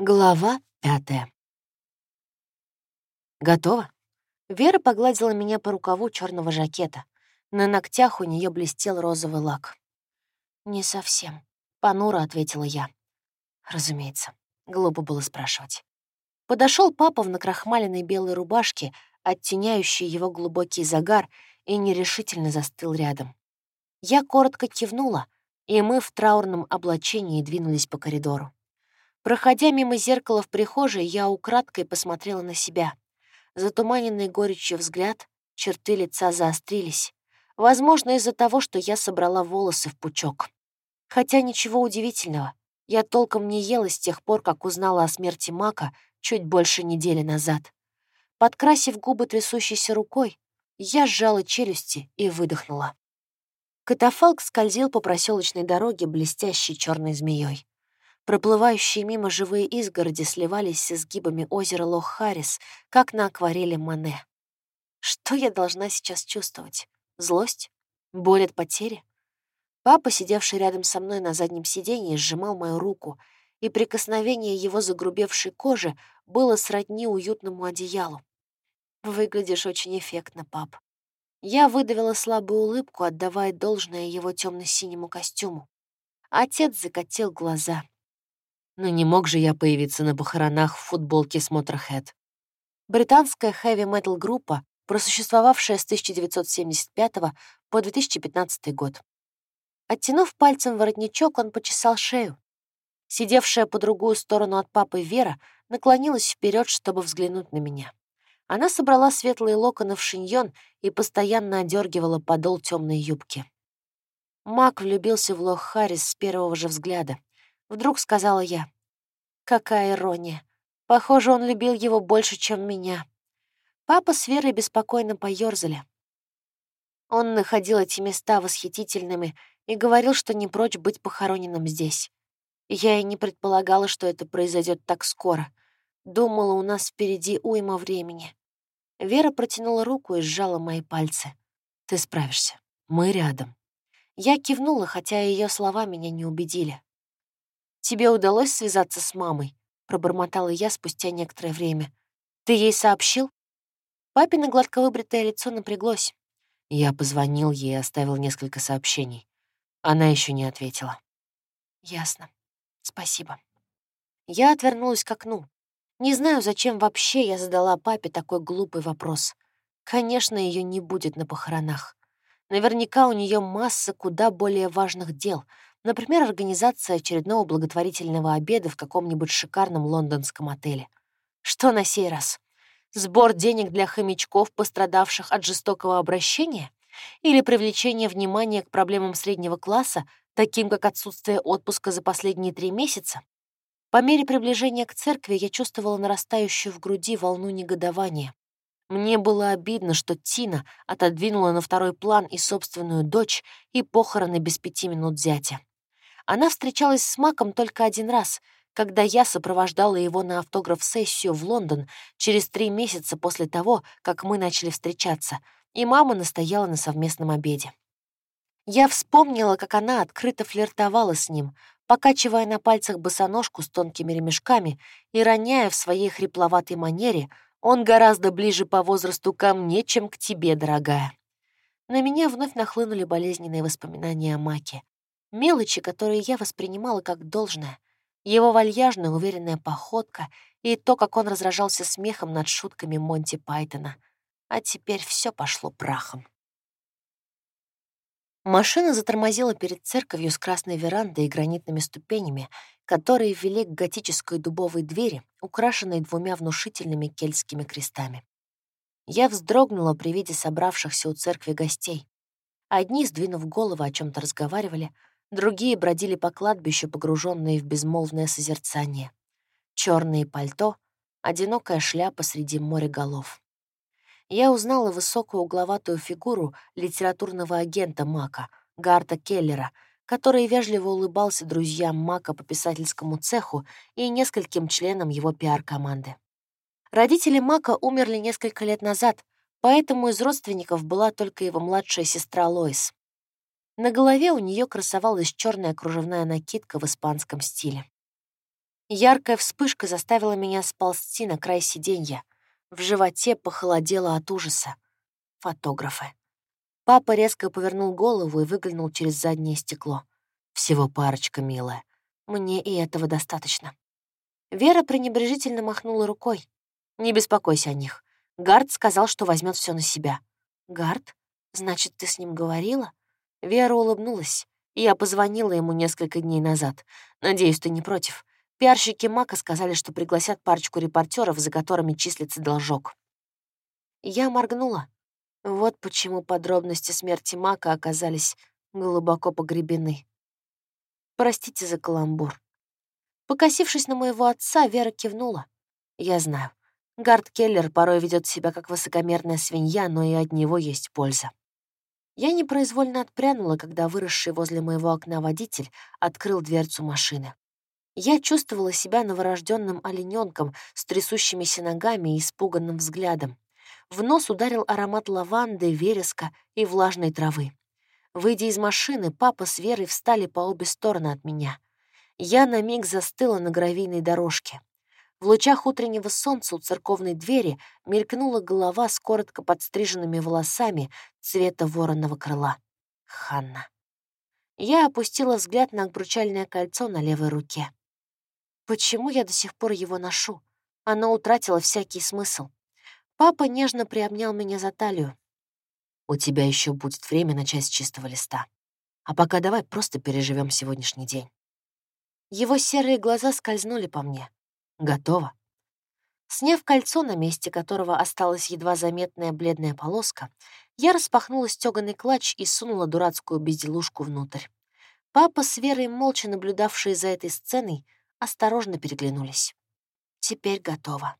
Глава пятая. Готово? Вера погладила меня по рукаву черного жакета. На ногтях у нее блестел розовый лак. «Не совсем», — понуро ответила я. Разумеется, глупо было спрашивать. Подошел папа в накрахмаленной белой рубашке, оттеняющей его глубокий загар, и нерешительно застыл рядом. Я коротко кивнула, и мы в траурном облачении двинулись по коридору. Проходя мимо зеркала в прихожей, я украдкой посмотрела на себя. Затуманенный горечью взгляд, черты лица заострились. Возможно, из-за того, что я собрала волосы в пучок. Хотя ничего удивительного. Я толком не ела с тех пор, как узнала о смерти Мака чуть больше недели назад. Подкрасив губы трясущейся рукой, я сжала челюсти и выдохнула. Катафалк скользил по проселочной дороге блестящей черной змеей. Проплывающие мимо живые изгороди сливались с изгибами озера Лох-Харрис, как на акварели Мане. Что я должна сейчас чувствовать? Злость? Боль от потери? Папа, сидевший рядом со мной на заднем сиденье, сжимал мою руку, и прикосновение его загрубевшей кожи было сродни уютному одеялу. «Выглядишь очень эффектно, пап». Я выдавила слабую улыбку, отдавая должное его темно синему костюму. Отец закатил глаза. Но не мог же я появиться на похоронах в футболке с Motorhead. Британская хэви-метал группа, просуществовавшая с 1975 по 2015 год. Оттянув пальцем воротничок, он почесал шею. Сидевшая по другую сторону от папы Вера наклонилась вперед, чтобы взглянуть на меня. Она собрала светлые локоны в шиньон и постоянно одергивала подол темной юбки. Мак влюбился в Лох Харрис с первого же взгляда. Вдруг сказала я. Какая ирония. Похоже, он любил его больше, чем меня. Папа с Верой беспокойно поёрзали. Он находил эти места восхитительными и говорил, что не прочь быть похороненным здесь. Я и не предполагала, что это произойдет так скоро. Думала, у нас впереди уйма времени. Вера протянула руку и сжала мои пальцы. «Ты справишься. Мы рядом». Я кивнула, хотя ее слова меня не убедили. «Тебе удалось связаться с мамой?» — пробормотала я спустя некоторое время. «Ты ей сообщил?» Папино гладко выбритое лицо напряглось. Я позвонил ей и оставил несколько сообщений. Она еще не ответила. «Ясно. Спасибо». Я отвернулась к окну. Не знаю, зачем вообще я задала папе такой глупый вопрос. Конечно, ее не будет на похоронах. Наверняка у нее масса куда более важных дел — Например, организация очередного благотворительного обеда в каком-нибудь шикарном лондонском отеле. Что на сей раз? Сбор денег для хомячков, пострадавших от жестокого обращения? Или привлечение внимания к проблемам среднего класса, таким как отсутствие отпуска за последние три месяца? По мере приближения к церкви я чувствовала нарастающую в груди волну негодования. Мне было обидно, что Тина отодвинула на второй план и собственную дочь, и похороны без пяти минут зятя. Она встречалась с Маком только один раз, когда я сопровождала его на автограф-сессию в Лондон через три месяца после того, как мы начали встречаться, и мама настояла на совместном обеде. Я вспомнила, как она открыто флиртовала с ним, покачивая на пальцах босоножку с тонкими ремешками и роняя в своей хрипловатой манере «Он гораздо ближе по возрасту ко мне, чем к тебе, дорогая». На меня вновь нахлынули болезненные воспоминания о Маке. Мелочи, которые я воспринимала как должное. Его вальяжная, уверенная походка и то, как он разражался смехом над шутками Монти Пайтона. А теперь все пошло прахом. Машина затормозила перед церковью с красной верандой и гранитными ступенями, которые вели к готической дубовой двери, украшенной двумя внушительными кельтскими крестами. Я вздрогнула при виде собравшихся у церкви гостей. Одни, сдвинув головы, о чем то разговаривали, Другие бродили по кладбищу, погруженные в безмолвное созерцание. Черные пальто, одинокая шляпа среди моря голов. Я узнала высокую угловатую фигуру литературного агента Мака, Гарта Келлера, который вежливо улыбался друзьям Мака по писательскому цеху и нескольким членам его пиар-команды. Родители Мака умерли несколько лет назад, поэтому из родственников была только его младшая сестра Лоис. На голове у нее красовалась черная кружевная накидка в испанском стиле. Яркая вспышка заставила меня сползти на край сиденья. В животе похолодело от ужаса. Фотографы. Папа резко повернул голову и выглянул через заднее стекло. Всего парочка, милая. Мне и этого достаточно. Вера пренебрежительно махнула рукой. «Не беспокойся о них. Гард сказал, что возьмет все на себя». «Гард? Значит, ты с ним говорила?» Вера улыбнулась. Я позвонила ему несколько дней назад. Надеюсь, ты не против. Пиарщики Мака сказали, что пригласят парочку репортеров, за которыми числится должок. Я моргнула. Вот почему подробности смерти Мака оказались глубоко погребены. Простите за каламбур. Покосившись на моего отца, Вера кивнула. Я знаю. Гард Келлер порой ведет себя как высокомерная свинья, но и от него есть польза. Я непроизвольно отпрянула, когда выросший возле моего окна водитель открыл дверцу машины. Я чувствовала себя новорожденным олененком с трясущимися ногами и испуганным взглядом. В нос ударил аромат лаванды, вереска и влажной травы. Выйдя из машины, папа с Верой встали по обе стороны от меня. Я на миг застыла на гравийной дорожке. В лучах утреннего солнца у церковной двери мелькнула голова с коротко подстриженными волосами цвета вороного крыла. Ханна. Я опустила взгляд на обручальное кольцо на левой руке. Почему я до сих пор его ношу? Оно утратило всякий смысл. Папа нежно приобнял меня за талию. «У тебя еще будет время начать с чистого листа. А пока давай просто переживем сегодняшний день». Его серые глаза скользнули по мне. Готово. Сняв кольцо, на месте которого осталась едва заметная бледная полоска, я распахнула стёганый клатч и сунула дурацкую безделушку внутрь. Папа с Верой, молча наблюдавшие за этой сценой, осторожно переглянулись. Теперь готово.